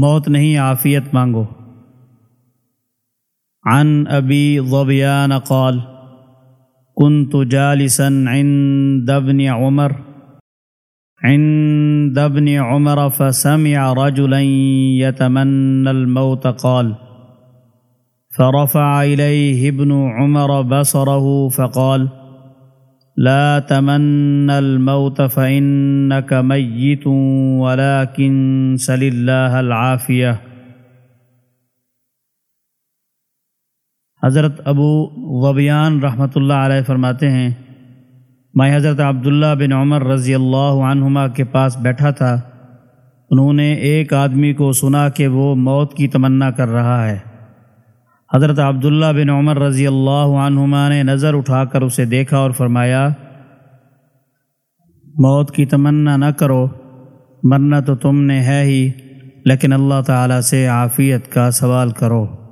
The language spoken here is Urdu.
موت نہیں عافیت مانگو۔ عن ابی ظبیان قال كنت جالسا عند ابن عمر. عند ابن عمر فسمع رجلا يتمنى الموت قال فرفع إليه ابن عمر بصره فقال لا تمن الموت فإنك ميت ولكن سل الله العافية. حضرت ابو غبیان رحمۃ اللہ علیہ فرماتے ہیں میں حضرت عبداللہ بن عمر رضی اللہ عنہما کے پاس بیٹھا تھا، انہوں نے ایک آدمی کو سنا کہ وہ موت کی تمنا کر رہا ہے۔ حضرت عبداللہ بن عمر رضی اللہ عنہما نے نظر اٹھا کر اسے دیکھا اور فرمایا، موت کی تمنا نہ کرو، مرنا تو تم نے ہے ہی، لیکن اللہ تعالیٰ سے عافیت کا سوال کرو۔